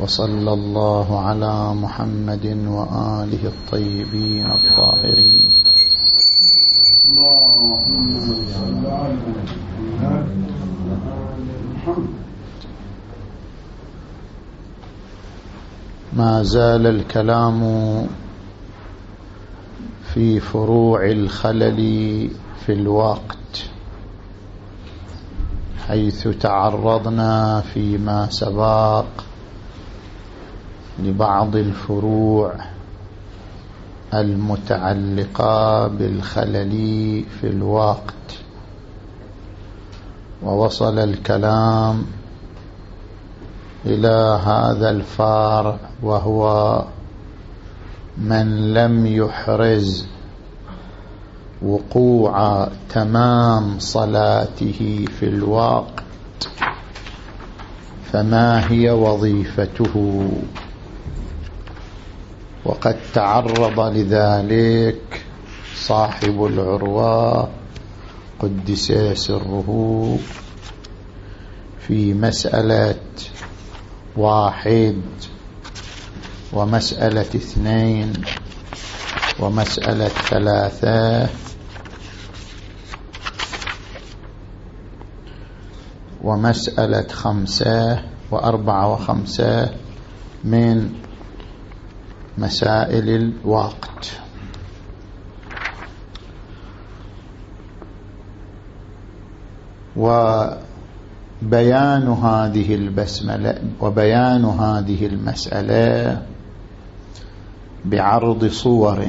وصلى الله على محمد وآله الطيبين الطاهرين. اللهم صل على ما زال الكلام في فروع الخلل في الوقت حيث تعرضنا فيما سبق لبعض الفروع المتعلقة بالخلل في الوقت. ووصل الكلام إلى هذا الفارع وهو من لم يحرز وقوع تمام صلاته في الوقت فما هي وظيفته؟ وقد تعرض لذلك صاحب العروة قدس سره في مسألة واحد ومسألة اثنين ومسألة ثلاثة. ومسألة خمسة وأربعة وخمسة من مسائل الوقت. وبيان هذه البسملة وبيان هذه المسألة بعرض صور.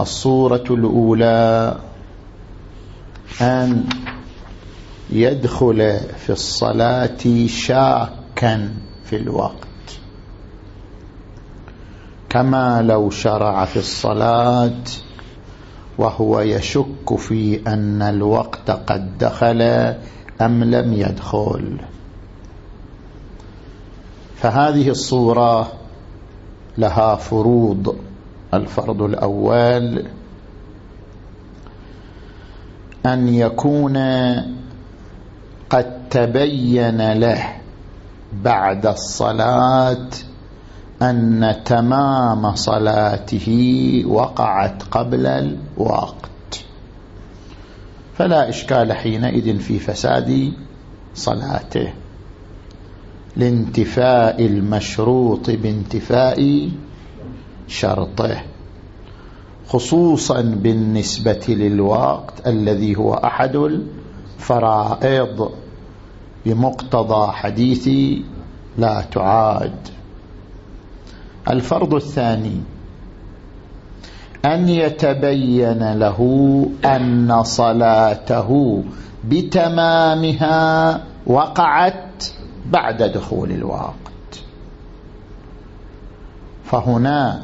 الصورة الأولى أن يدخل في الصلاة شاكا في الوقت. كما لو شرع في الصلاة وهو يشك في أن الوقت قد دخل أم لم يدخل. فهذه الصورة لها فروض. الفرض الأول أن يكون قد تبين له بعد الصلاة أن تمام صلاته وقعت قبل الوقت. فلا إشكال حينئذ في فساد صلاته. لانتفاء المشروط بانتفاء شرطه. خصوصا بالنسبة للوقت الذي هو أحد الفرائض. بمقتضى حديث لا تعاد. الفرض الثاني. أن يتبين له أن صلاته بتمامها وقعت بعد دخول الوقت. فهنا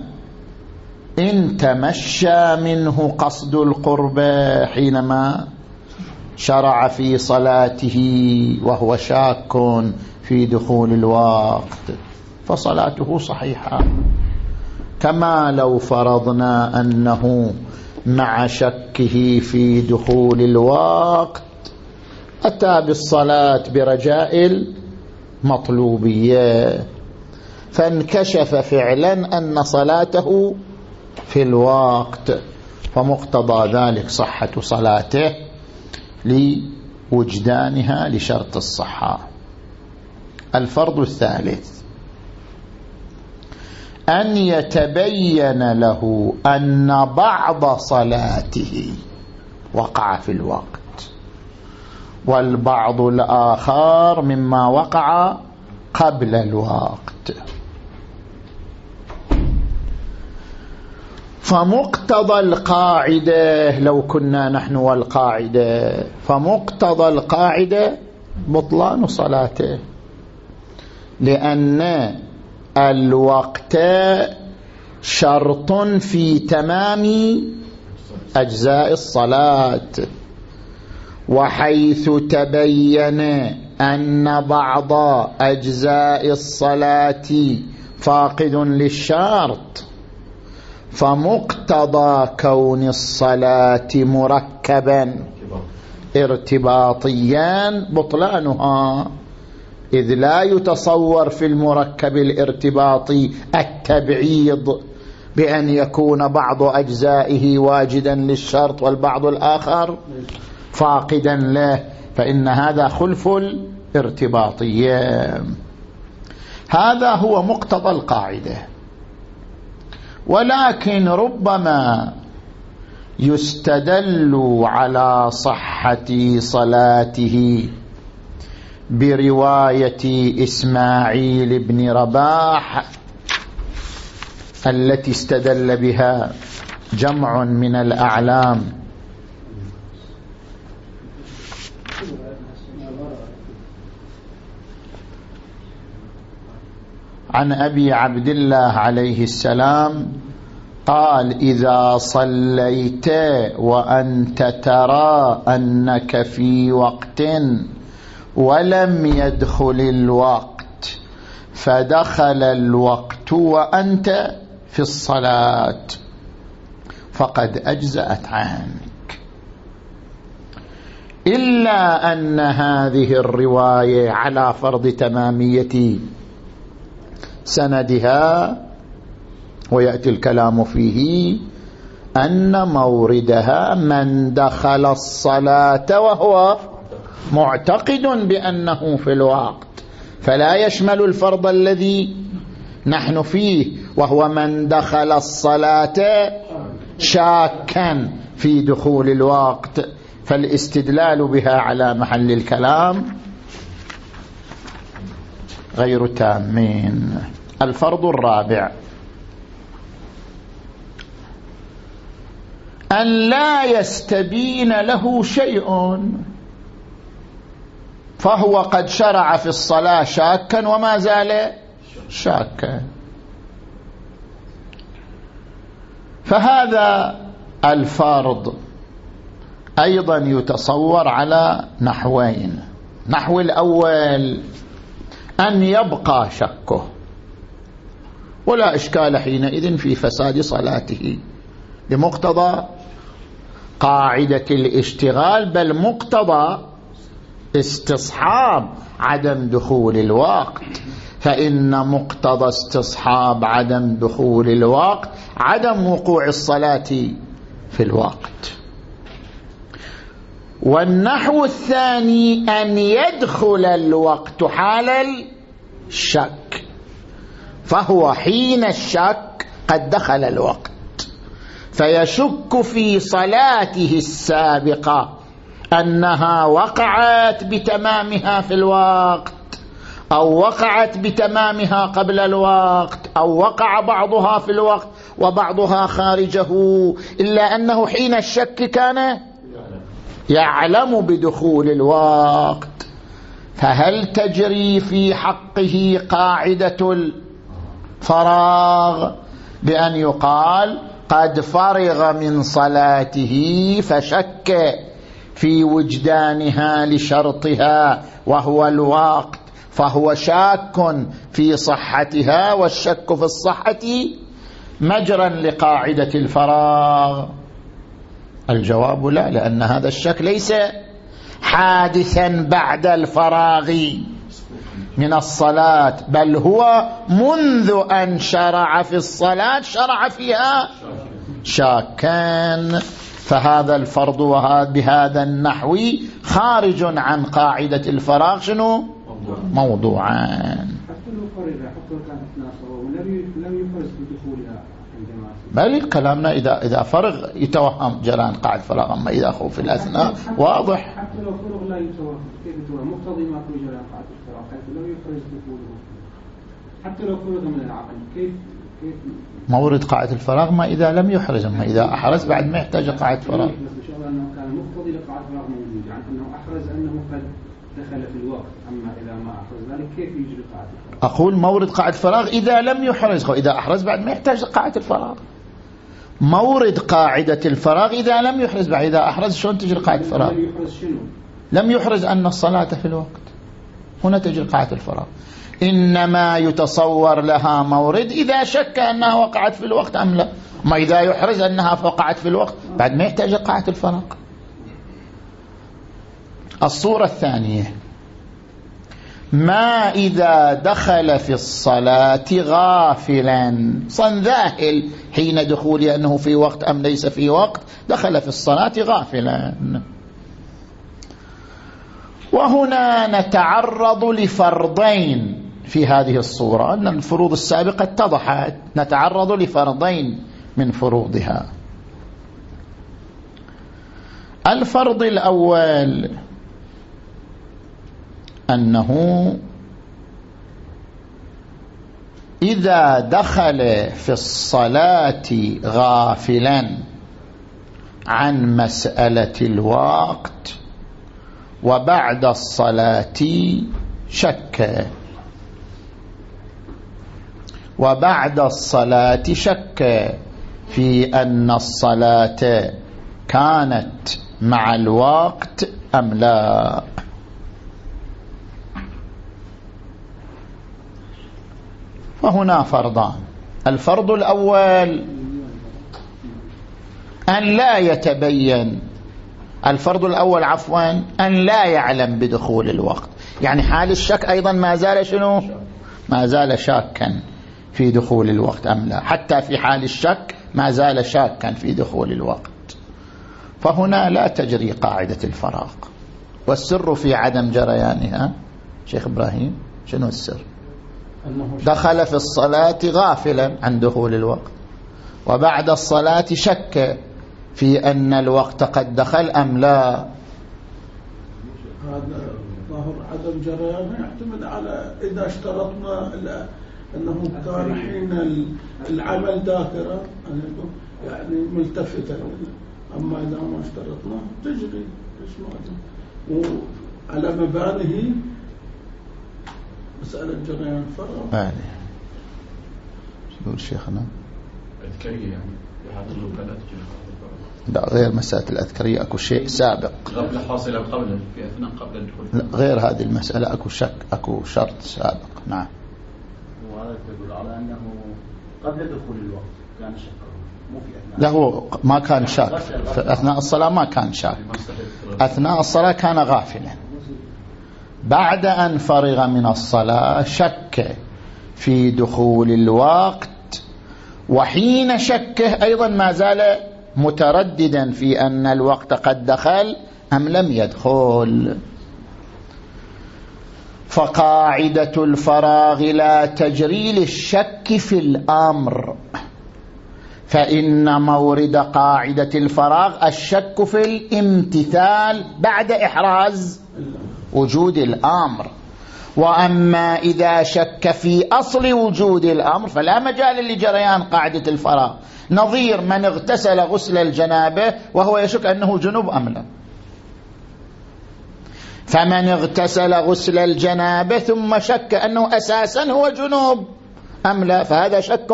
إن تمشى منه قصد القرب حينما شرع في صلاته وهو شاك في دخول الوقت. فصلاته صحيحة. كما لو فرضنا أنه مع شكه في دخول الوقت أتى بالصلاة برجاء المطلوبية فانكشف فعلا أن صلاته في الوقت فمقتضى ذلك صحة صلاته لوجدانها لشرط الصحة. الفرض الثالث أن يتبين له أن بعض صلاته وقع في الوقت والبعض الآخر مما وقع قبل الوقت. فمقتضى القاعدة لو كنا نحن والقاعدة فمقتضى القاعدة بطلان صلاته لأن الوقت شرط في تمام أجزاء الصلاة. وحيث تبين أن بعض أجزاء الصلاة فاقد للشرط فمقتضى كون الصلاة مركبا ارتباطيا بطلانها. إذ لا يتصور في المركب الارتباطي التبعيض بأن يكون بعض أجزائه واجدا للشرط والبعض الآخر فاقدا له فإن هذا خلف الارتباطية هذا هو مقتضى القاعدة. ولكن ربما يستدل على صحة صلاته. برواية إسماعيل بن رباح التي استدل بها جمع من الأعلام. عن أبي عبد الله عليه السلام قال إذا صليت وأنت ترى أنك في وقت ولم يدخل الوقت. فدخل الوقت وأنت في الصلاة. فقد أجزأت عنك. إلا أن هذه الرواية على فرض تمامية سندها ويأتي الكلام فيه أن موردها من دخل الصلاة وهو معتقد بأنه في الوقت فلا يشمل الفرض الذي نحن فيه وهو من دخل الصلاة شاكا في دخول الوقت فالاستدلال بها على محل الكلام غير تامين. الفرض الرابع أن لا يستبين له شيء. فهو قد شرع في الصلاة شاكا وما زال شاكا. فهذا الفرض أيضا يتصور على نحوين. نحو الأول أن يبقى شكه. ولا إشكال حينئذ في فساد صلاته. بمقتضى قاعدة الاشتغال بل مقتضى استصحاب عدم دخول الوقت. فإن مقتضى استصحاب عدم دخول الوقت عدم وقوع الصلاة في الوقت. والنحو الثاني أن يدخل الوقت حال الشك. فهو حين الشك قد دخل الوقت. فيشك في صلاته السابقة أنها وقعت بتمامها في الوقت أو وقعت بتمامها قبل الوقت أو وقع بعضها في الوقت وبعضها خارجه إلا أنه حين الشك كان يعلم بدخول الوقت. فهل تجري في حقه قاعدة الفراغ بأن يقال قد فرغ من صلاته فشك؟ في وجدانها لشرطها وهو الوقت فهو شاك في صحتها والشك في الصحة مجرا لقاعدة الفراغ. الجواب لا لأن هذا الشك ليس حادثا بعد الفراغ من الصلاة بل هو منذ أن شرع في الصلاة شرع فيها شاكان فهذا الفرض بهذا النحو خارج عن قاعدة الفراغ شنو؟ موضوعان حتى لو فرغ حتى لو كانت ناصرة ولم يحرز بدخولها بل كلامنا إذا إذا فرغ يتوهم جريان قاعدة فراغ. أما إذا خوف في الأثناء واضح. حتى لو فرغ لا يتوهم كيف يتوهم؟ مقتضي ما في جريان قاعدة الفراغ حيث لم يحرز دخوله. حتى لو فرغ من العقد كيف مورد قاعدة الفراغ ما إذا لم يحرز أما إذا أحرز بعد ما يحتاج قاعدة فراغ. أنه كان مقتضي موجود يعني أنه أحرز أنه قد دخل في الوقت أما إذا ما أحرز ذلك كيف يجري قاعدة الفراغ؟ أقول مورد قاعدة الفراغ إذا لم يحرز إذا أحرز بعد ما يحتاج قاعدة الفراغ. مورد قاعدة الفراغ إذا لم يحرز بعد إذا أحرز شلون تجري قاعدة الفراغ؟ لم يحرز أن الصلاة في الوقت. هنا تجري قاعدة الفراغ. إنما يتصور لها مورد إذا شك أنها وقعت في الوقت أم لا. ما إذا يحرز أنها وقعت في الوقت بعد ما يحتاج قاعدة الفراغ. الصورة الثانية ما إذا دخل في الصلاة غافلا صنذاهل حين دخول أنه في وقت أم ليس في وقت دخل في الصلاة غافلا. وهنا نتعرض لفرضين. في هذه الصورة أن الفروض السابقة اتضحت نتعرض لفرضين من فروضها. الفرض الأول أنه إذا دخل في الصلاة غافلا عن مسألة الوقت وبعد الصلاة شك. وبعد الصلاة شك في أن الصلاة كانت مع الوقت أم لا. فهنا فرضان. الفرض الأول أن لا يتبين. الفرض الأول عفوا أن لا يعلم بدخول الوقت. يعني حال الشك أيضا ما زال شنو؟ ما زال شاكا. في دخول الوقت أم لا. حتى في حال الشك ما زال شاكا في دخول الوقت. فهنا لا تجري قاعدة الفراغ. والسر في عدم جريانها شيخ إبراهيم شنو السر؟ دخل في الصلاة غافلا عن دخول الوقت. وبعد الصلاة شك في أن الوقت قد دخل أم لا. هذا ظاهر عدم جريانه يعتمد على إذا اشترطنا أنه كان حين العمل ذاكرة يعني ملتفتا أما إذا ما اشترطنا تجري وعلى مبانه مسألة جريان فرع يعني شو يقول شيخنا؟ أذكرية يعني لا غير مسألة الأذكرية أكو شيء سابق. غفلة حاصلة قبل في أثناء قبل الدخول. لا غير هذه المسألة أكو شك أكو شرط سابق. نعم. على أنه قبل دخول الوقت كان شكه له ما كان شاك. أثناء الصلاة ما كان شاك. أثناء الصلاة كان غافلا. بعد أن فرغ من الصلاة شك في دخول الوقت وحين شكه أيضا ما زال مترددا في أن الوقت قد دخل أم لم يدخل. فقاعدة الفراغ لا تجري للشك في الأمر. فإن مورد قاعدة الفراغ الشك في الامتثال بعد إحراز وجود الأمر. وأما إذا شك في أصل وجود الأمر فلا مجال لجريان قاعدة الفراغ. نظير من اغتسل غسل الجنابة وهو يشك أنه جنوب أم لا. فمن اغتسل غسل الجنابة ثم شك أنه أساسا هو جنوب أم لا؟ فهذا شك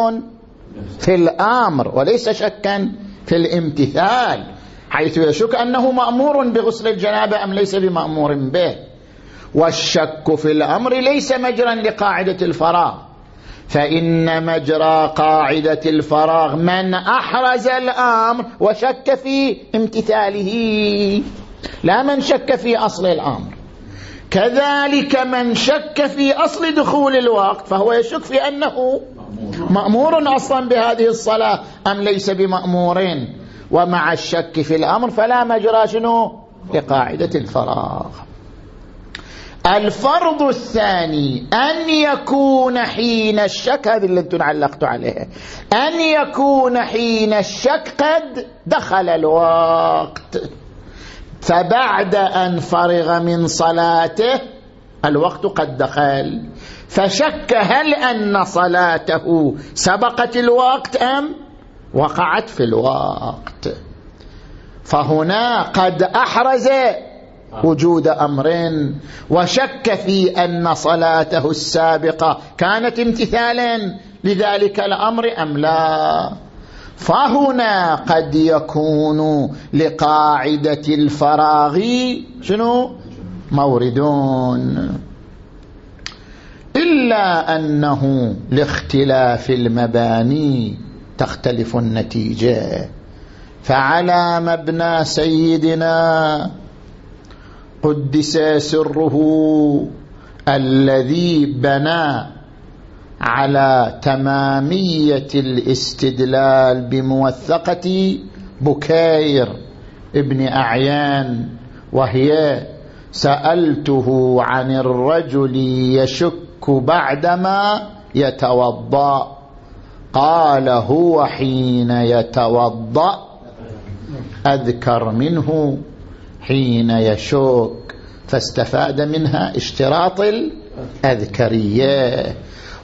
في الأمر وليس شكا في الامتثال حيث يشك أنه مأمور بغسل الجنابة أم ليس بمأمور به. والشك في الأمر ليس مجرا لقاعدة الفراغ فإن مجرى قاعدة الفراغ من أحرز الأمر وشك في امتثاله. لا من شك في أصل الأمر. كذلك من شك في أصل دخول الوقت فهو يشك في أنه مأمور أصلا بهذه الصلاة أم ليس بمأمور ومع الشك في الأمر فلا مجرى شنو؟ لقاعدة الفراغ. الفرض الثاني أن يكون حين الشك هذه اللي أنتم علقتوا عليها أن يكون حين الشك قد دخل الوقت. فبعد أن فرغ من صلاته الوقت قد دخل. فشك هل أن صلاته سبقت الوقت أم وقعت في الوقت. فهنا قد أحرز وجود أمر وشك في أن صلاته السابقة كانت امتثالا. لذلك الأمر أم لا؟ فهنا قد يكون لقاعدة الفراغ شنو؟ موردون. إلا أنه لاختلاف المباني تختلف النتيجة. فعلى مبنى سيدنا قدس سره الذي بنى على تمامية الاستدلال بموثقة بكير ابن أعيان وهي سألته عن الرجل يشك بعدما يتوضأ. قال هو حين يتوضأ أذكر منه حين يشك. فاستفاد منها اشتراط الأذكرية.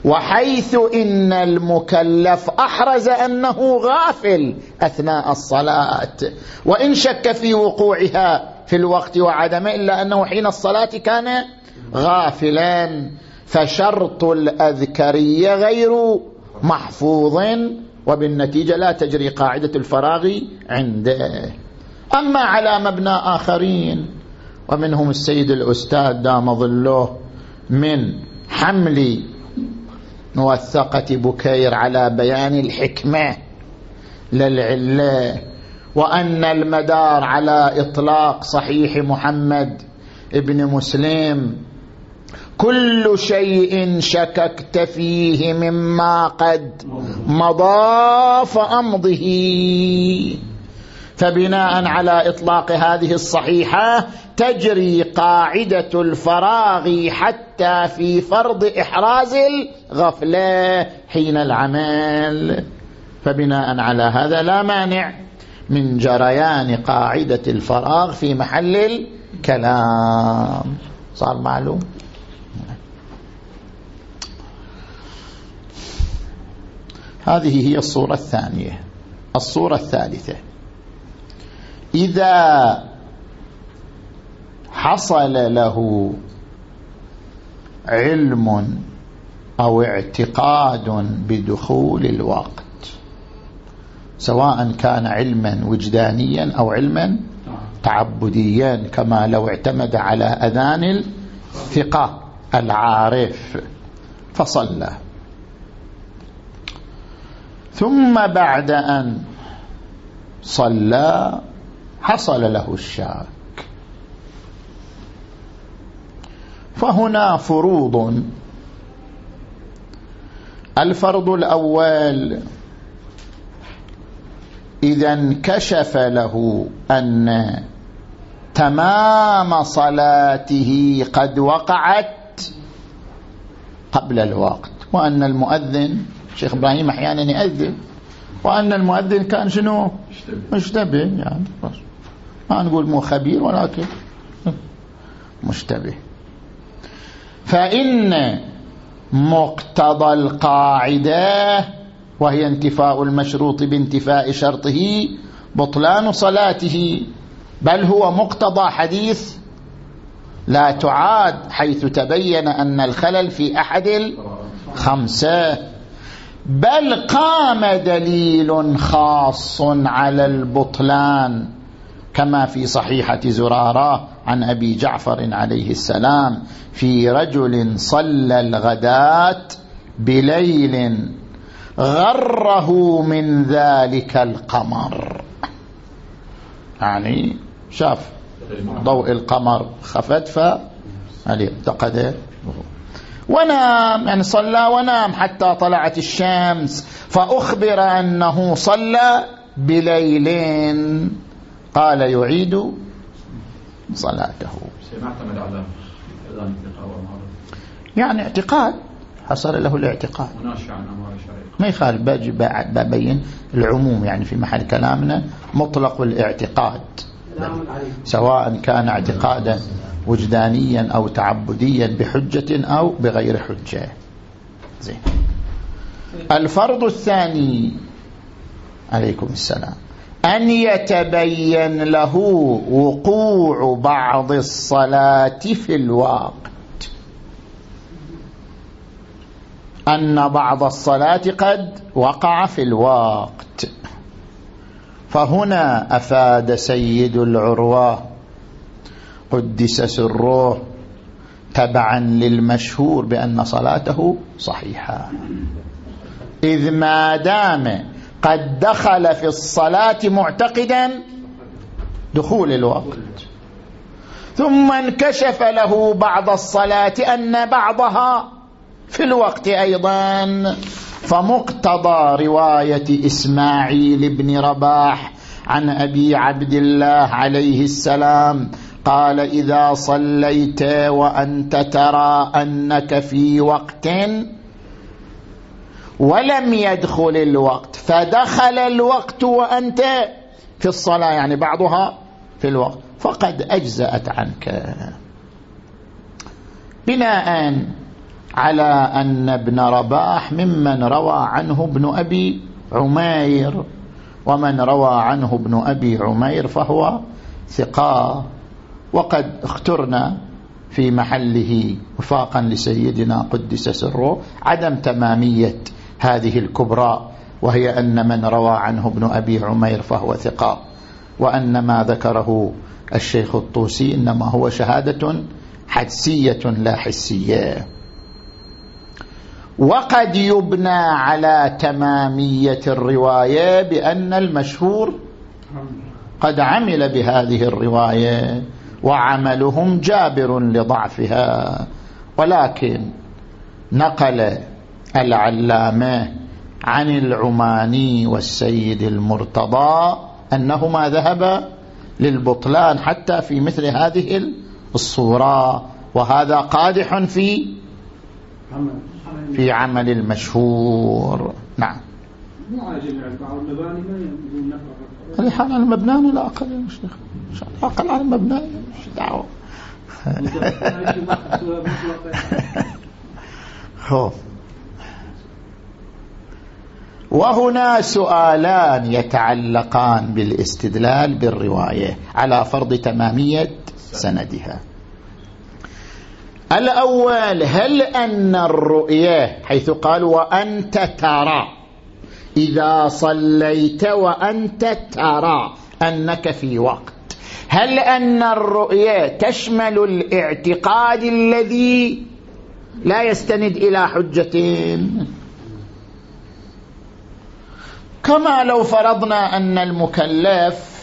وحيث إن المكلف أحرز أنه غافل أثناء الصلاة. وإن شك في وقوعها في الوقت وعدمه إلا أنه حين الصلاة كان غافلا. فشرط الأذكرية غير محفوظ وبالنتيجة لا تجري قاعدة الفراغ عنده. أما على مبنى آخرين ومنهم السيد الأستاذ دام ظله من حمل موثقة بكير على بيان الحكمة للعلة وأن المدار على إطلاق صحيح محمد ابن مسلم كل شيء شككت فيه مما قد مضى فأمضه. فبناء على إطلاق هذه الصحيحة تجري قاعدة الفراغ حتى في فرض إحراز الغفلة حين العمل. فبناء على هذا لا مانع من جريان قاعدة الفراغ في محل الكلام. صار معلوم؟ هذه هي الصورة الثانية. الصورة الثالثة. إذا حصل له علم أو اعتقاد بدخول الوقت سواء كان علما وجدانيا أو علما تعبديا كما لو اعتمد على أذان الثقة العارف فصلى. ثم بعد أن صلى حصل له الشاك. فهنا فروض. الفرض الأول إذا انكشف له أن تمام صلاته قد وقعت قبل الوقت وأن المؤذن شيخ إبراهيم أحيانا يأذن وأن المؤذن كان شنو؟ مشتبه يعني. ما نقول مو خبير ولكن مشتبه. فإن مقتضى القاعدة وهي انتفاء المشروط بانتفاء شرطه بطلان صلاته بل هو مقتضى حديث لا تعاد حيث تبين أن الخلل في أحد الخمسة. بل قام دليل خاص على البطلان. كما في صحيحة زرارة عن أبي جعفر عليه السلام في رجل صلى الغداة بليل غره من ذلك القمر. يعني شاف ضوء القمر خفت فعليه اعتقد ونام يعني صلى ونام حتى طلعت الشمس فأخبر أنه صلى بليلين قال يعيد صلاته. يعني اعتقاد حصل له الاعتقاد. ما يخالف ببين العموم يعني في محل كلامنا مطلق الاعتقاد. سواء كان اعتقادا وجدانيا أو تعبديا بحجة أو بغير حجة. زين. الفرض الثاني. عليكم السلام. أن يتبين له وقوع بعض الصلاة في الوقت. أن بعض الصلاة قد وقع في الوقت. فهنا أفاد سيد العروة قدس سره تبعا للمشهور بأن صلاته صحيحة. إذ ما دام قد دخل في الصلاة معتقدا دخول الوقت. ثم انكشف له بعض الصلاة أن بعضها في الوقت أيضا. فمقتضى رواية إسماعيل بن رباح عن أبي عبد الله عليه السلام قال إذا صليت وأنت ترى أنك في وقت ولم يدخل الوقت. فدخل الوقت وأنت في الصلاة يعني بعضها في الوقت. فقد أجزأت عنك. بناء على أن ابن رباح ممن روى عنه ابن أبي عمير. ومن روى عنه ابن أبي عمير فهو ثقة. وقد اخترنا في محله وفاقا لسيدنا قدس سره عدم تمامية هذه الكبرى وهي أن من روى عنه ابن أبي عمير فهو ثقة وأن ما ذكره الشيخ الطوسي إنما هو شهادة حدسية لا حسية. وقد يبنى على تمامية الرواية بأن المشهور قد عمل بهذه الرواية وعملهم جابر لضعفها ولكن نقل العلامة عن العماني والسيد المرتضى أنهما ذهب للبطلان حتى في مثل هذه الصورة وهذا قادح في في عمل المشهور. نعم. الحال على المبناني لا أقل يا شيخ. أقل على المبناني مش دعوة. خوف وهنا سؤالان يتعلقان بالاستدلال بالرواية على فرض تمامية سندها. الأول هل أن الرؤية حيث قال وأنت ترى إذا صليت وأنت ترى أنك في وقت هل أن الرؤية تشمل الاعتقاد الذي لا يستند إلى حجتين كما لو فرضنا أن المكلف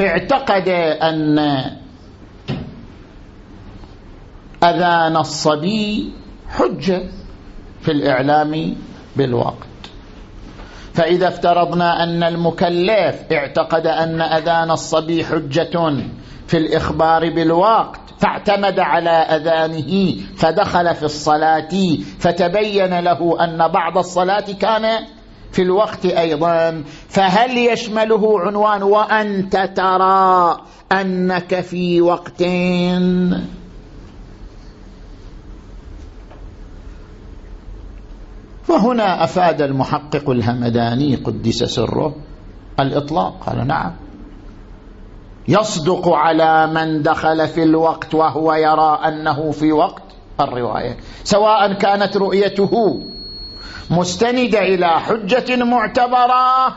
اعتقد أن أذان الصبي حجة في الإعلام بالوقت. فإذا افترضنا أن المكلف اعتقد أن أذان الصبي حجة في الإخبار بالوقت فاعتمد على أذانه فدخل في الصلاة فتبين له أن بعض الصلاة كان في الوقت أيضا. فهل يشمله عنوان وأنت ترى أنك في وقتين فهنا أفاد المحقق الهمداني قدس سره الإطلاق قال نعم. يصدق على من دخل في الوقت وهو يرى أنه في وقت الرواية. سواء كانت رؤيته مستندة إلى حجة معتبرة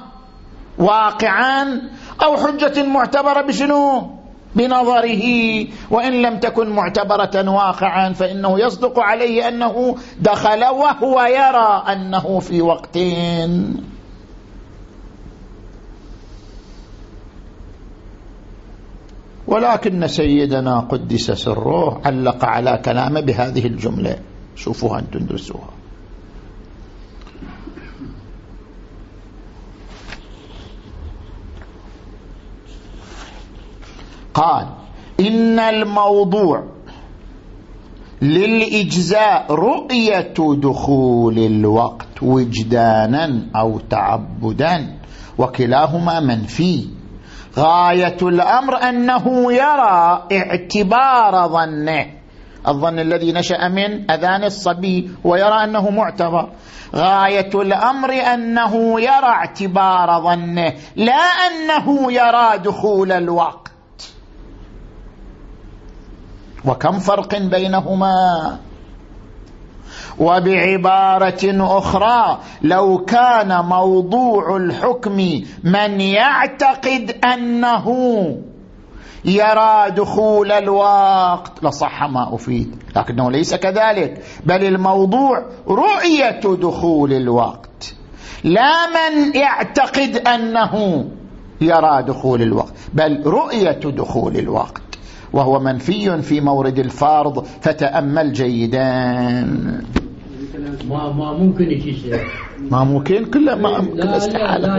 واقعا أو حجة معتبرة بشنو؟ بنظره. وإن لم تكن معتبرة واقعا فإنه يصدق عليه أنه دخل وهو يرى أنه في وقتين ولكن سيدنا قدس سره علق على كلامه بهذه الجملة. شوفوها أنتم درسوها. قال إن الموضوع للإجزاء رؤية دخول الوقت وجدانا أو تعبدا وكلاهما منفي. غاية الأمر أنه يرى اعتبار ظنه الظن الذي نشأ من أذان الصبي ويرى أنه معتبر. غاية الأمر أنه يرى اعتبار ظنه لا أنه يرى دخول الوقت. وكم فرق بينهما؟ وبعبارة أخرى لو كان موضوع الحكم من يعتقد أنه يرى دخول الوقت. لصح ما أفيد لكنه ليس كذلك بل الموضوع رؤية دخول الوقت. لا من يعتقد أنه يرى دخول الوقت بل رؤية دخول الوقت. وهو منفي في مورد الفرض فتأمل جيدا. ما ما ممكن يصير ما ممكن كله ما لا لا, لا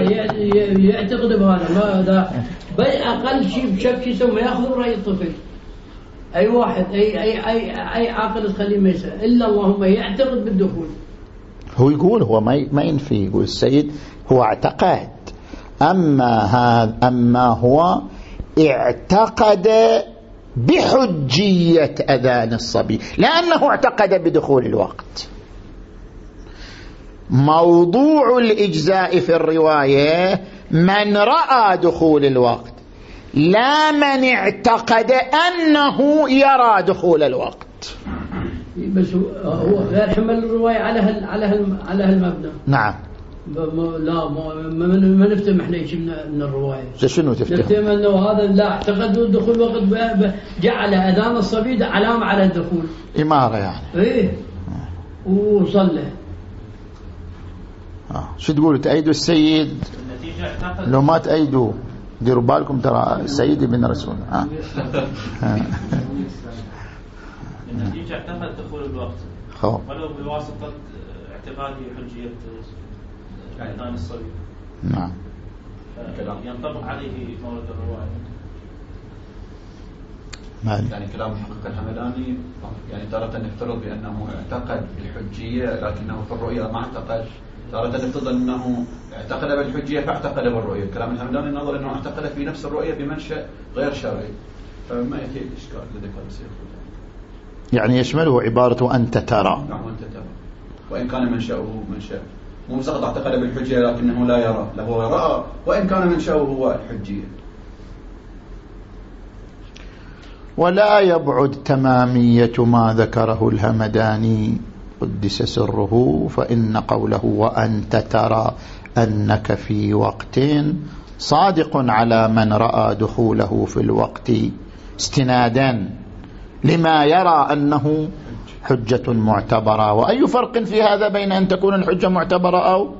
يعتقد بهذا ما هذا بل أقل شيء بشك يسوي ما يأخذ رأي الطفل. أي واحد اي اي اي أي عاقل تخليه ما يسأل. إلا اللهم يعتقد بالدخول. هو يقول هو ما ما ينفي يقول السيد هو اعتقد أما هذا أما هو اعتقد بحجية أذان الصبي لأنه اعتقد بدخول الوقت. موضوع الإجزاء في الرواية من رأى دخول الوقت لا من اعتقد أنه يرى دخول الوقت. بس هو غير حمل الرواية على هال على هال على هالمبنى. نعم. لا ما, ما نفتهم إحنا شيء من الرواية. شنو تفتهم؟ نفتهم إنه هذا لا اعتقد دخول وقت جعل أذان الصبي علامة على الدخول. إمارة يعني. إيه. وصلى. آه. شو تقولوا تأيدوا السيد لو ما تأيدوا ديروا بالكم ترى السيد ابن رسول ها آه. النتيجة اعتقد دخول الوقت. ولو بواسطة اعتقادي حجية اعلان الصبي نعم ينطبق عليه مورد الرواية مالي. يعني كلام الحقيقة الحمداني يعني تارة نفترض بأنه اعتقد بالحجية لكنه في الرؤية ما اعتقد تارة نفترض أنه اعتقد بالحجية فاعتقد بالرؤية. كلام الحمداني نظر أنه اعتقد في نفس الرؤية بمنشأ غير شرعي. فما يأتي الإشكال الذي قال السيد يعني يشمله عبارة أنت ترى. نعم أنت ترى. وإن كان منشأه منشأ. مو فقط اعتقد بالحجية لكنه لا يرى. له رأى وإن كان منشأه هو الحجية. ولا يبعد تمامية ما ذكره الهمداني. قدس سره فإن قوله وأنت ترى أنك في وقت صادق على من رأى دخوله في الوقت. استنادا لما يرى أنه حجة معتبرة. وأي فرق في هذا بين أن تكون الحجة معتبرة أو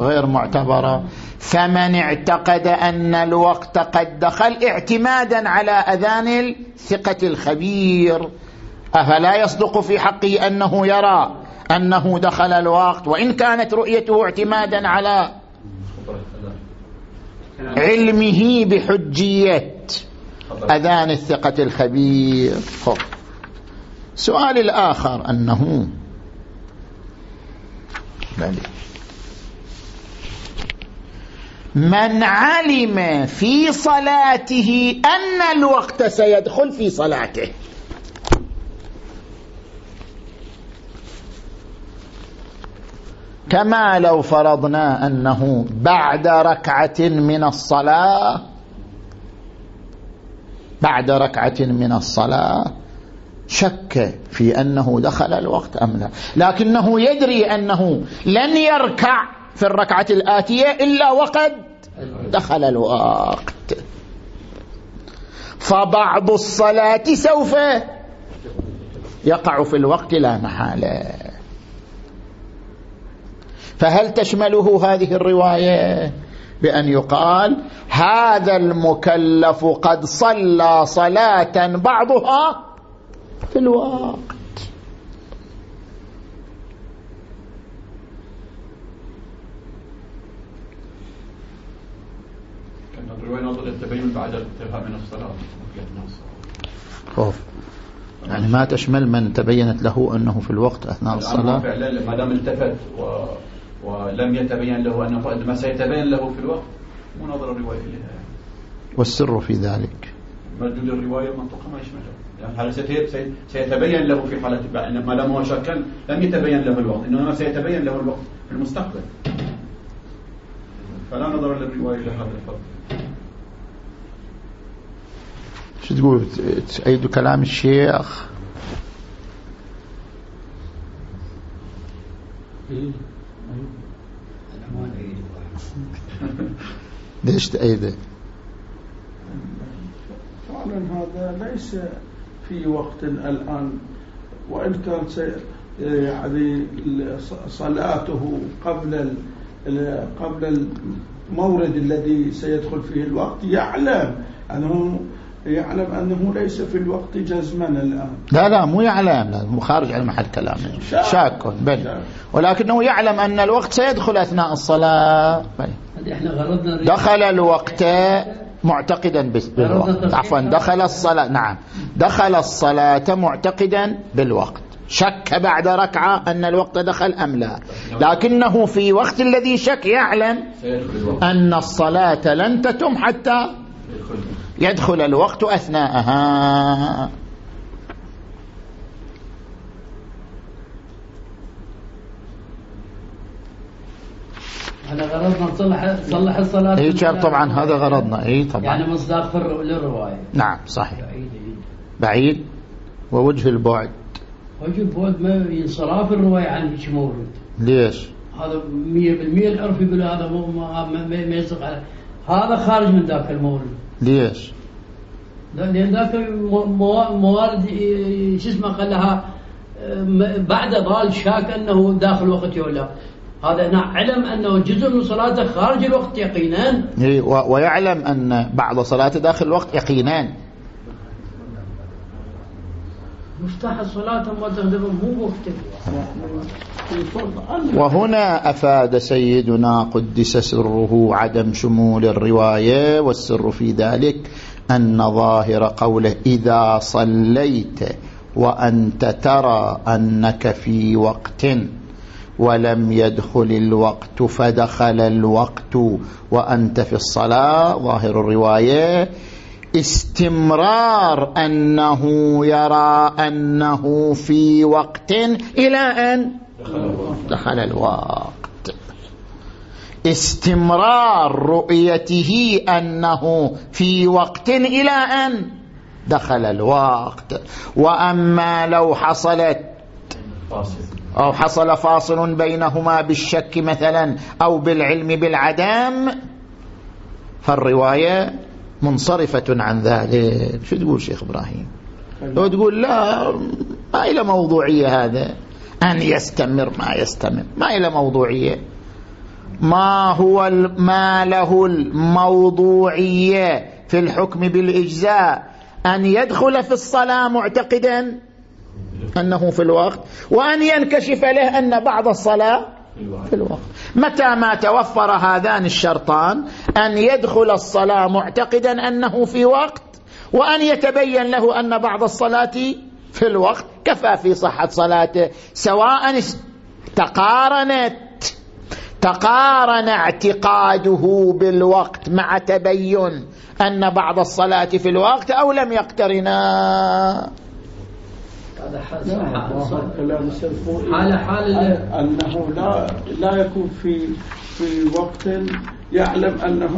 غير معتبرة؟ فمن اعتقد أن الوقت قد دخل اعتمادا على أذان الثقة الخبير. أفلا يصدق في حقه أنه يرى أنه دخل الوقت؟ وإن كانت رؤيته اعتمادا على علمه بحجية أذان الثقة الخبير. سؤال الآخر أنه من علم في صلاته أن الوقت سيدخل في صلاته. كما لو فرضنا أنه بعد ركعة من الصلاة بعد ركعة من الصلاة شك في أنه دخل الوقت أم لا. لكنه يدري أنه لن يركع في الركعة الآتية إلا وقد دخل الوقت. فبعض الصلاة سوف يقع في الوقت لا محالة. فهل تشمله هذه الرواية؟ بأن يقال هذا المكلف قد صلى صلاة بعضها في الوقت. التبين بعد الانتهاء من الصلاة. خوف. يعني ما تشمل من تبينت له أنه في الوقت أثناء الصلاة؟ فعلا ما دام التفت و... ولم يتبين له أنه ما سيتبين له في الوقت مو نظر الرواية إليها والسر في ذلك. مردود الرواية منطقة ما يشمله يعني سيتبين له في حالة ما دام هو شكا لم يتبين له الوقت. إنما سيتبين له الوقت في المستقبل. فلا نظر للرواية لهذا الفرق شو تقول؟ تأيد كلام الشيخ؟ ليش تأيده فعلا هذا ليس في وقت الآن وإن كان يعني صلاته قبل قبل المورد الذي سيدخل فيه الوقت يعلم أنه يعلم أنه ليس في الوقت جزما الآن لا لا مو يعلم. لا مو خارج عن محل كلامه. شاك. شاك. بل. ولكنه يعلم أن الوقت سيدخل أثناء الصلاة. بل. دخل الوقت معتقدا بالوقت. عفوا دخل الصلاة نعم. دخل الصلاة معتقدا بالوقت. شك بعد ركعة أن الوقت دخل أم لا. لكنه في وقت الذي شك يعلم أن الصلاة لن تتم حتى يدخل يدخل الوقت أثناءها. إحنا غرضنا نصلح نصلح الصلاة اي كان طبعا هذا غرضنا. اي يعني طبعا. مصداق في الر- للرواية. نعم صحيح. بعيد بعيد. ووجه البعد. وجه بود ما ينصراف الرواية عن شيء موجود ليش؟ هذا 100% العرف يقول هذا مو ما, ما, يصدق هذا خارج من ذاك المولد ليش؟ لا، لأن ذاك مو- مو- موارد إيه، شو اسمه قال لها م- بعد ضال شاك أنه داخل وقت ولا هذا هنا علم أنه جزء من صلاته خارج الوقت يقينا. إي، و- ويعلم أن بعض صلاته داخل الوقت يقينا. مفتاح الصلاة ما مو وهنا أفاد سيدنا قدس سره عدم شمول الرواية والسر في ذلك أن ظاهر قوله إذا صليت وأنت ترى أنك في وقت. ولم يدخل الوقت فدخل الوقت. وأنت في الصلاة ظاهر الرواية استمرار أنه يرى أنه في وقت إلى أن دخل الوقت. استمرار رؤيته أنه في وقت إلى أن دخل الوقت. وأما لو حصلت أو حصل فاصل بينهما بالشك مثلا أو بالعلم بالعدم فالرواية منصرفة عن ذلك. شو تقول شيخ إبراهيم؟ لو تقول لا ما إلى موضوعية هذا. أن يستمر ما يستمر. ما إلى موضوعية. ما هو ما له الموضوعية في الحكم بالإجزاء؟ أن يدخل في الصلاة معتقدا. أنه في الوقت وأن ينكشف له أن بعض الصلاة في الوقت. متى ما توفر هذان الشرطان أن يدخل الصلاة معتقدا أنه في وقت وأن يتبين له أن بعض الصلاة في الوقت. كفى في صحة صلاته سواء تقارنت تقارن اعتقاده بالوقت مع تبين أن بعض الصلاة في الوقت أو لم يقترنا. هذا حال حال حال ال- أنه لا لا يكون في في وقت يعلم أنه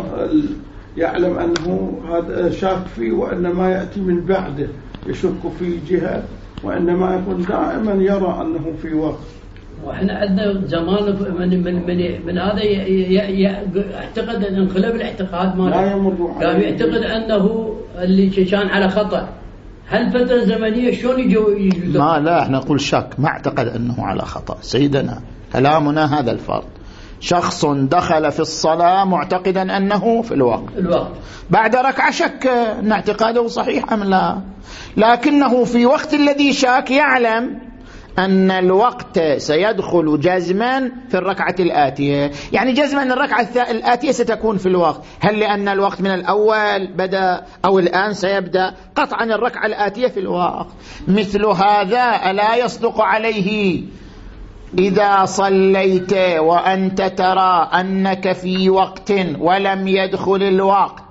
يعلم أنه هذا شاك فيه وإنما يأتي من بعده يشك في جهة وإنما يكون دائما يرى أنه في وقت. وإحنا عندنا زمان من من من, من هذا ي- ي- ي- اعتقد أن انقلب الاعتقاد ماله. لا يمر عليه. يعتقد أنه اللي كان على خطأ. هل فترة زمنية شلون يجوا ما لا إحنا نقول شك. ما اعتقد انه على خطأ. سيدنا كلامنا هذا الفرض. شخص دخل في الصلاة معتقدا أنه في الوقت. الوقت. بعد ركعة شك ان اعتقاده صحيح أم لا. لكنه في وقت الذي شاك يعلم أن الوقت سيدخل جزما في الركعة الآتية. يعني جزما الركعة الآتية ستكون في الوقت. هل لأن الوقت من الأول بدأ أو الآن سيبدأ؟ قطعا الركعة الآتية في الوقت. مثل هذا ألا يصدق عليه. إذا صليت وأنت ترى أنك في وقت ولم يدخل الوقت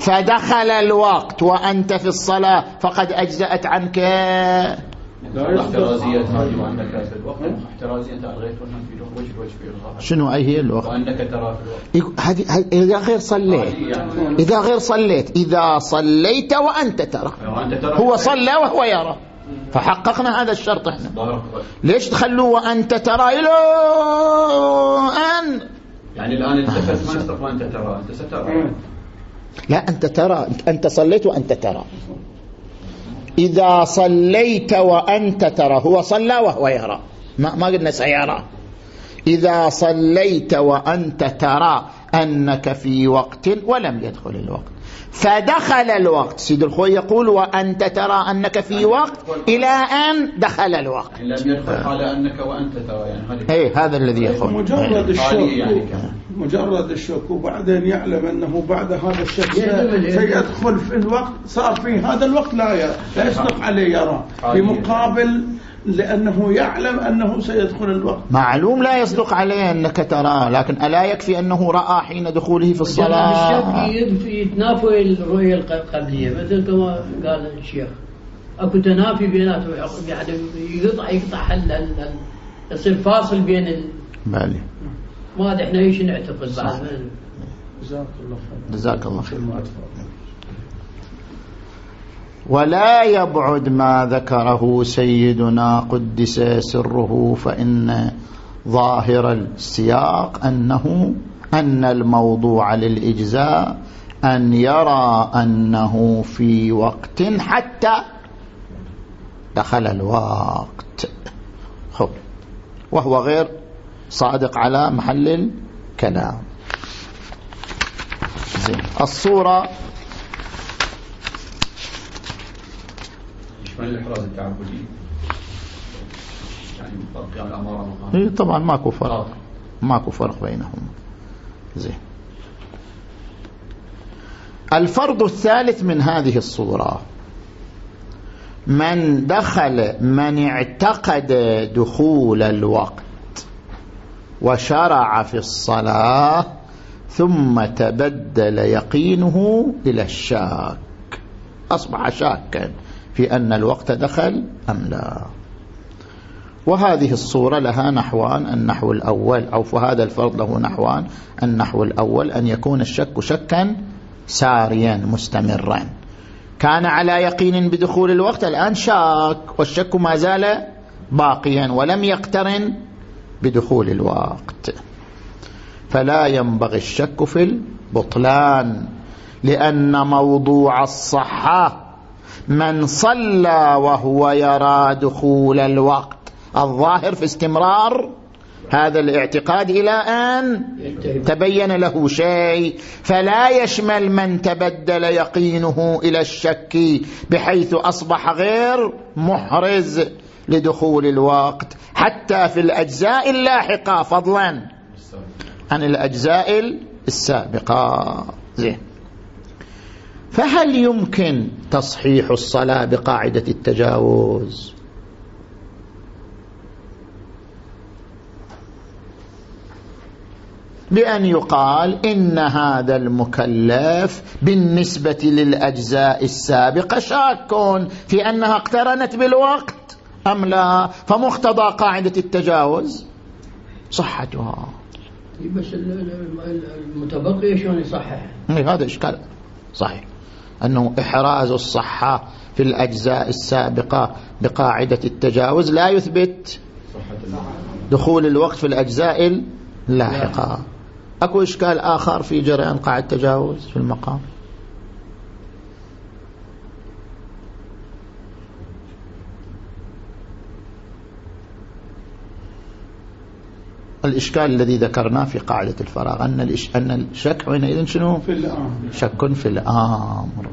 فدخل الوقت وأنت في الصلاة فقد أجزأت عنك. احترازية هذه وأنك في الوقت احترازية أنت ألغيت في وجه وجه في شنو أي هي الوقت وأنك ترى في الوقت هذه إذا غير صليت يعني إذا غير صليت إذا صليت وأنت ترى ترى هو صلى وهو يرى فحققنا هذا الشرط إحنا. ليش تخلوه وأنت ترى إلى أن. يعني الآن التفت ما وأنت ترى. أنت سترى. لا أنت ترى. أنت- أنت صليت وأنت ترى. إذا صليت وأنت ترى هو صلى وهو يرى. ما, ما قلنا سيرى. إذا صليت وأنت ترى أنك في وقت ولم يدخل الوقت. فدخل الوقت. سيد الخوي يقول وأنت ترى أنك في وقت إلى أن دخل الوقت. يعني لم يدخل حال أنك وأنت ترى يعني إيه هذا الذي يقول مجرد حالية يعني الشك كمان. مجرد الشك وبعدين يعلم أنه بعد هذا الشك سيدخل في الوقت. صار في هذا الوقت لا يصدق عليه يرى. بمقابل لأنه يعلم أنه سيدخل الوقت. معلوم لا يصدق عليه أنك ترى لكن ألا يكفي أنه رأى حين دخوله في الصلاة؟ الشك يتنافى الرؤية القبلية. مثل كما قال الشيخ أكو تنافي بيناتهم يعني يقطع يقطع يصير فاصل بين ال... بالي. ما إحنا إيش نعتقد. بعد. جزاك الله خير. جزاك الله خير. ولا يبعد ما ذكره سيدنا قدس سره فإن ظاهر السياق أنه أن الموضوع للإجزاء أن يرى أنه في وقت حتى دخل الوقت. خب وهو غير صادق على محل الكلام. زين الصورة يشمل الإحراز التعبدي. يعني فرق الأمارة إيه طبعا ماكو فرق آه. ماكو فرق بينهم. زين. الفرض الثالث من هذه الصورة. من دخل من اعتقد دخول الوقت وشرع في الصلاة ثم تبدل يقينه إلى الشاك. أصبح شاكا. في أن الوقت دخل أم لا. وهذه الصورة لها نحوان النحو الأول أو فهذا الفرض له نحوان النحو الأول أن يكون الشك شكا ساريا مستمرا. كان على يقين بدخول الوقت الآن شاك والشك ما زال باقيا ولم يقترن بدخول الوقت. فلا ينبغي الشك في البطلان لأن موضوع الصحة من صلى وهو يرى دخول الوقت. الظاهر في استمرار هذا الاعتقاد إلى أن تبين له شيء. فلا يشمل من تبدل يقينه إلى الشك بحيث أصبح غير محرز لدخول الوقت. حتى في الأجزاء اللاحقة فضلا عن الأجزاء السابقة. زين. فهل يمكن تصحيح الصلاة بقاعدة التجاوز؟ بأن يقال إن هذا المكلف بالنسبة للأجزاء السابقة شاك في أنها اقترنت بالوقت أم لا؟ فمقتضى قاعدة التجاوز صحتها. بس ال- ال- ال- المتبقي شلون يصحح؟ إيه، هذا إشكال صحيح. أنه إحراز الصحة في الأجزاء السابقة بقاعدة التجاوز لا يثبت دخول الوقت في الأجزاء اللاحقة. أكو إشكال آخر في جريان قاعدة التجاوز في المقام؟ الإشكال الذي ذكرناه في قاعدة الفراغ أن, الإش... أن الشك حينئذ شنو؟ في الآن شك في الأمر.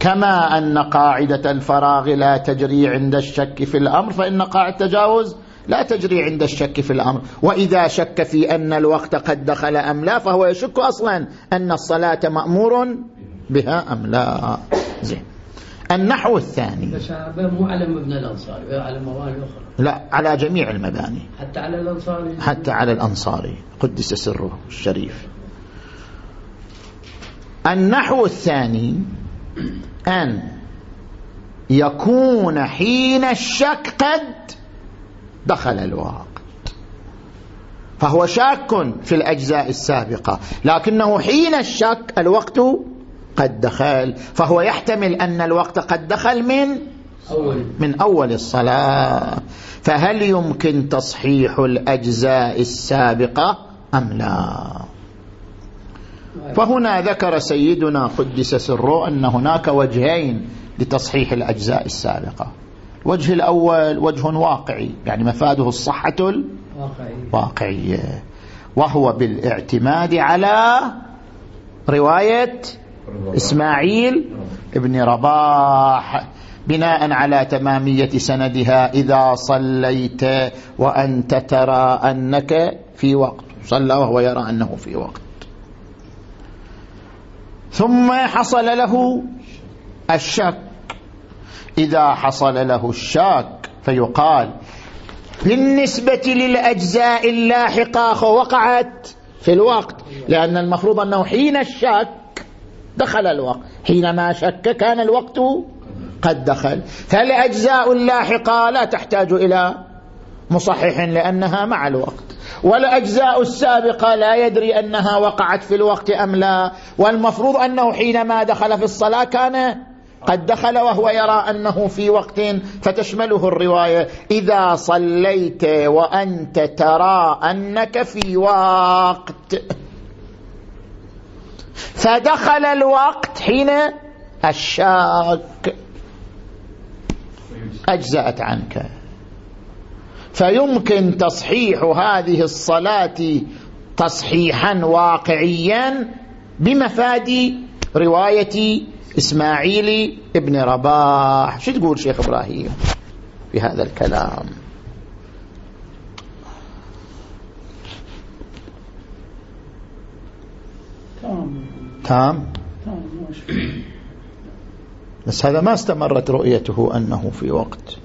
كما أن قاعدة الفراغ لا تجري عند الشك في الأمر فإن قاعدة التجاوز لا تجري عند الشك في الأمر. وإذا شك في أن الوقت قد دخل أم لا فهو يشك أصلا أن الصلاة مأمور بها أم لا. زين. النحو الثاني. مو على مبنى الانصاري على موانئ أخرى. لا على جميع المباني. حتى على الانصاري حتى على الأنصاري قدس سره الشريف. النحو الثاني أن يكون حين الشك قد دخل الوقت فهو شاك في الأجزاء السابقة لكنه حين الشك الوقت قد دخل فهو يحتمل أن الوقت قد دخل من أول. من أول الصلاة. فهل يمكن تصحيح الأجزاء السابقة أم لا؟ فهنا ذكر سيدنا قدس سره أن هناك وجهين لتصحيح الأجزاء السابقة. الوجه الأول وجه واقعي يعني مفاده الصحة واقعية واقعية وهو بالإعتماد على رواية إسماعيل ابن رباح بناء على تمامية سندها إذا صليت وأنت ترى أنك في وقت. صلى وهو يرى أنه في وقت. ثم حصل له الشك. إذا حصل له الشك فيقال بالنسبة للأجزاء اللاحقة وقعت في الوقت. لأن المفروض أنه حين الشك دخل الوقت. حينما شك كان الوقت قد دخل. فالأجزاء اللاحقة لا تحتاج إلى مصحح لأنها مع الوقت. والأجزاء السابقة لا يدري أنها وقعت في الوقت أم لا. والمفروض أنه حينما دخل في الصلاة كان قد دخل وهو يرى أنه في وقت فتشمله الرواية. إذا صليت وأنت ترى أنك في وقت. فدخل الوقت حين الشاك أجزأت عنك. فيمكن تصحيح هذه الصلاة تصحيحا واقعيا بمفاد رواية إسماعيل ابن رباح. شو تقول شيخ إبراهيم في هذا الكلام؟ تام؟ بس هذا ما استمرت رؤيته أنه في وقت.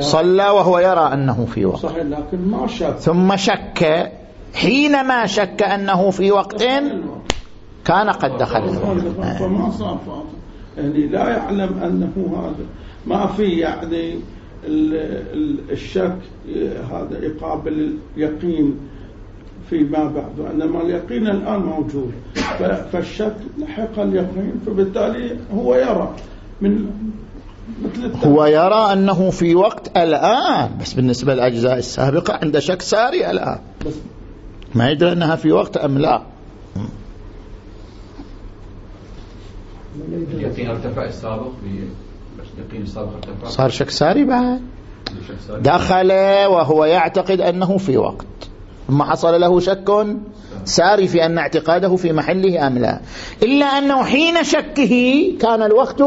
صلى وهو يرى أنه في وقت. صحيح لكن ما شك. ثم شك. حينما شك أنه في وقت كان قد دخل. الوقت فما صار يعني لا يعلم أنه هذا. ما في يعني ال- ال- الشك هذا يقابل اليقين فيما بعد وإنما اليقين الآن موجود. فالشك لحق اليقين فبالتالي هو يرى من مثل هو يرى أنه في وقت الآن بس بالنسبة للأجزاء السابقة عنده شك ساري الآن. بس ما يدري أنها في وقت أم لا. اليقين ارتفع السابق اليقين السابق ارتفع صار شك ساري بعد. دخل وهو يعتقد أنه في وقت. ثم حصل له شك ساري في أن اعتقاده في محله أم لا. إلا أنه حين شكه كان الوقت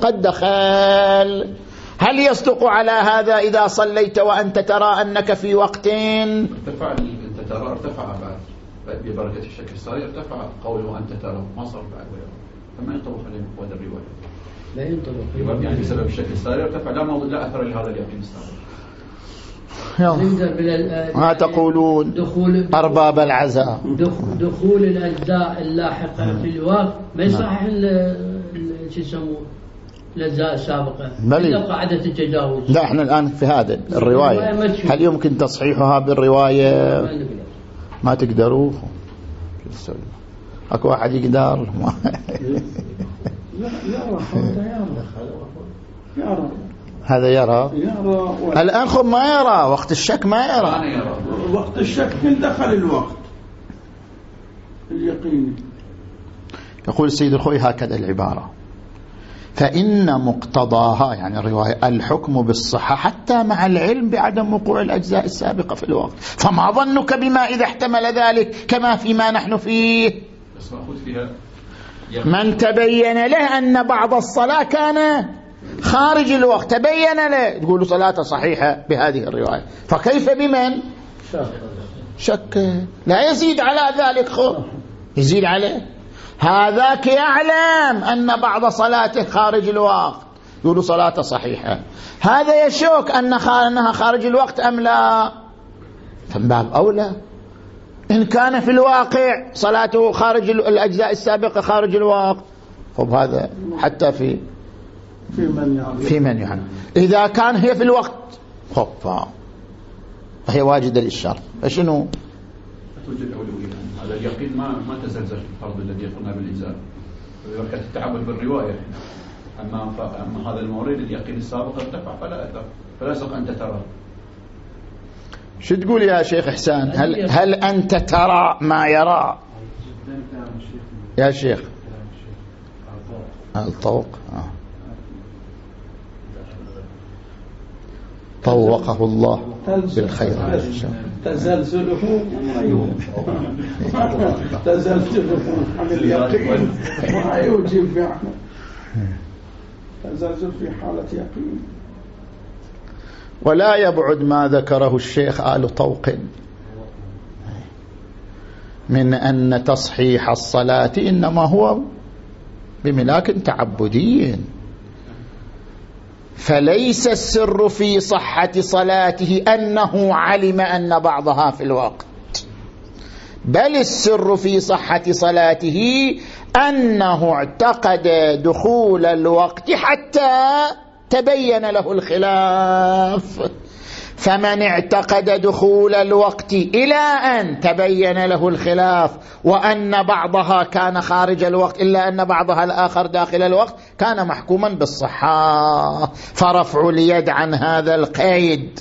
قد دخل. هل يصدق على هذا إذا صليت وأنت ترى أنك في وقت؟ ارتفع انت ترى ارتفع بعد. ببركة الشك الساري ارتفع قوله انت ترى. ما صار بعد. ويرى فما ينطبق عليه مقود الرواية. لا ينطبق. يعني بسبب الشك الساري ارتفع. لا لا أثر لهذا اليقين بال- ما تقولون. دخول أرباب العزاء. دخ- دخول الأجزاء اللاحقة في الوقت ما يصحح ال- ال- شو يسموه؟ الأجزاء السابقة. بل- إلا قاعدة التجاوز. لا إحنا الآن في هذا الرواية. هل يمكن تصحيحها بالرواية؟ ما تقدروا؟ أكو واحد يقدر؟ ما- يرى هذا يرى يرى هذا يرى. يرى و- الآن خب ما يرى وقت الشك ما يرى. يرى. وقت الشك من دخل الوقت. اليقيني يقول السيد الخوي هكذا العبارة. فإن مقتضاها يعني الرواية الحكم بالصحة حتى مع العلم بعدم وقوع الأجزاء السابقة في الوقت. فما ظنك بما إذا احتمل ذلك كما فيما نحن فيه؟ بس ماخوذ فيها. يقين. من تبين له أن بعض الصلاة كان خارج الوقت. تبين له. تقول صلاته صحيحة بهذه الرواية. فكيف بمن؟ شك. لا يزيد على ذلك خو. يزيد عليه. هذاك يعلم أن بعض صلاته خارج الوقت. يقول صلاته صحيحة. هذا يشك أن أنها خارج الوقت أم لا. فمن باب أولى. إن كان في الواقع صلاته خارج ال- الأجزاء السابقة خارج الوقت. طب هذا حتى في في من يعلم في من يعني إذا كان هي في الوقت. خب ف- فهي واجدة للشر. فشنو توجد أولوية هذا اليقين ما ما تزلزل في الفرض الذي قلنا بالإنزال. بركة التعبد بالرواية. أما ف... أما هذا المورد اليقين السابق ارتفع فلا أثر. فلا يصح أنت ترى شو تقول يا شيخ إحسان؟ هل, هل أنت ترى ما يرى؟ يا شيخ. الشيخ الطوق آه. طوقه الله بالخير. تزلزله تزلزله عن اليقين ما يوجب يعني تزلزل في حالة يقين ولا يبعد ما ذكره الشيخ آل طوق من أن تصحيح الصلاة إنما هو بملاك تعبدي فليس السر في صحة صلاته أنه علم أن بعضها في الوقت. بل السر في صحة صلاته أنه اعتقد دخول الوقت حتى تبين له الخلاف. فمن اعتقد دخول الوقت إلى أن تبين له الخلاف وأن بعضها كان خارج الوقت إلا أن بعضها الآخر داخل الوقت كان محكوما بالصحة. فرفع اليد عن هذا القيد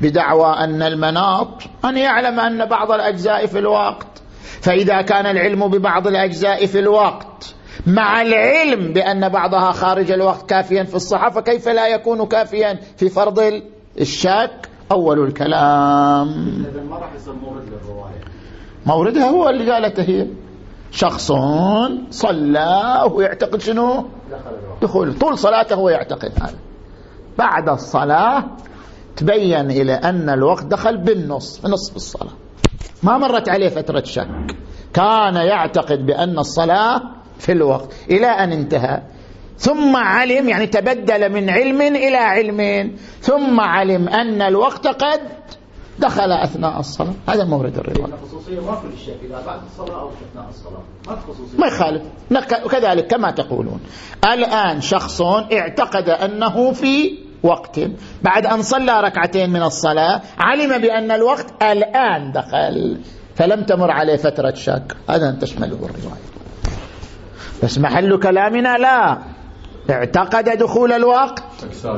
بدعوى أن المناط أن يعلم أن بعض الأجزاء في الوقت. فإذا كان العلم ببعض الأجزاء في الوقت مع العلم بأن بعضها خارج الوقت كافيا في الصحة فكيف لا يكون كافيا في فرض الشك أول الكلام. ما راح مورد للرواية. موردها هو اللي قالته هي. شخص صلى وهو يعتقد شنو؟ دخول. طول صلاته هو يعتقد هذا. بعد الصلاة تبين إلى أن الوقت دخل بالنص نصف الصلاة. ما مرت عليه فترة شك. كان يعتقد بأن الصلاة في الوقت. إلى أن انتهى. ثم علم يعني تبدل من علم إلى علم. ثم علم أن الوقت قد دخل أثناء الصلاة. هذا مورد الرضا. ما في الشيء إذا بعد الصلاة أو أثناء الصلاة. ما يخالف. كذلك كما تقولون. الآن شخص اعتقد أنه في وقت. بعد أن صلى ركعتين من الصلاة علم بأن الوقت الآن دخل. فلم تمر عليه فترة شك. هذا تشمله الرواية. بس محل كلامنا لا. اعتقد دخول الوقت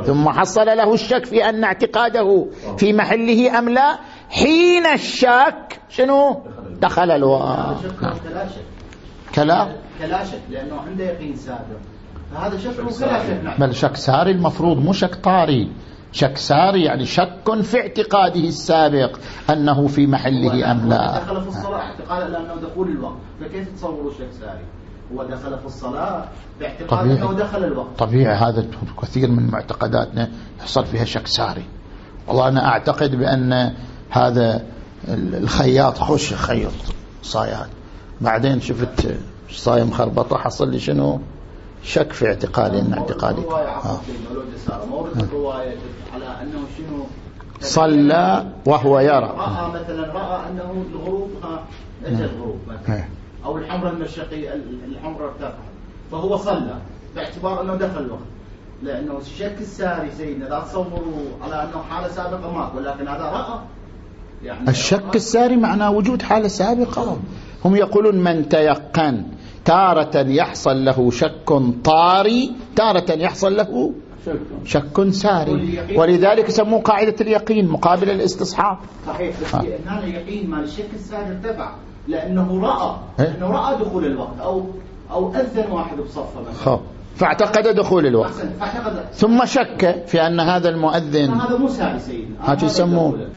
ثم حصل له الشك في أن اعتقاده في محله أم لا. حين الشك شنو؟ دخل الوقت. شك. كلا؟ كلا شك لأنه عنده يقين سابق. فهذا شك كلا شك نعم. بل شك ساري المفروض مو شك طاري. شك ساري يعني شك في اعتقاده السابق أنه في محله أم لا. دخل في الصلاة اعتقادا لأنه دخول الوقت. فكيف تصوروا شك ساري؟ هو دخل في الصلاة باعتقاد. أنه دخل الوقت. طبيعي هذا كثير من معتقداتنا يحصل فيها شك ساري. والله أنا أعتقد بأن هذا الخياط خوش خيط صايات بعدين شفت صاية مخربطة حصل لي شنو؟ شك في اعتقادي إن اعتقادي. آه. شنو؟ صلى وهو يرى. رأى مثلا رأى أنه الغروب ها اجى الغروب. مثلا إيه. أو الحمراء المشرقية الحمراء ارتفعت فهو صلى باعتبار أنه دخل الوقت. لأنه الشك الساري سيدنا لا تصوروا على أنه حالة سابقة مات ولكن هذا رأى. يعني الشك الساري معناه وجود حالة سابقة. هم يقولون من تيقن تارة يحصل له شك طاري تارة يحصل له شك ساري. ولذلك يسموه قاعدة اليقين مقابل الاستصحاب. صحيح بس آه. هنا اليقين مال الشك الساري ارتفع لأنه رأى إيه؟ أنه رأى دخول الوقت أو أو أذن واحد بصفه مثلا. فاعتقد دخول الوقت. ثم شك في أن هذا المؤذن هذا مو ساري سيدنا هذا يسموه.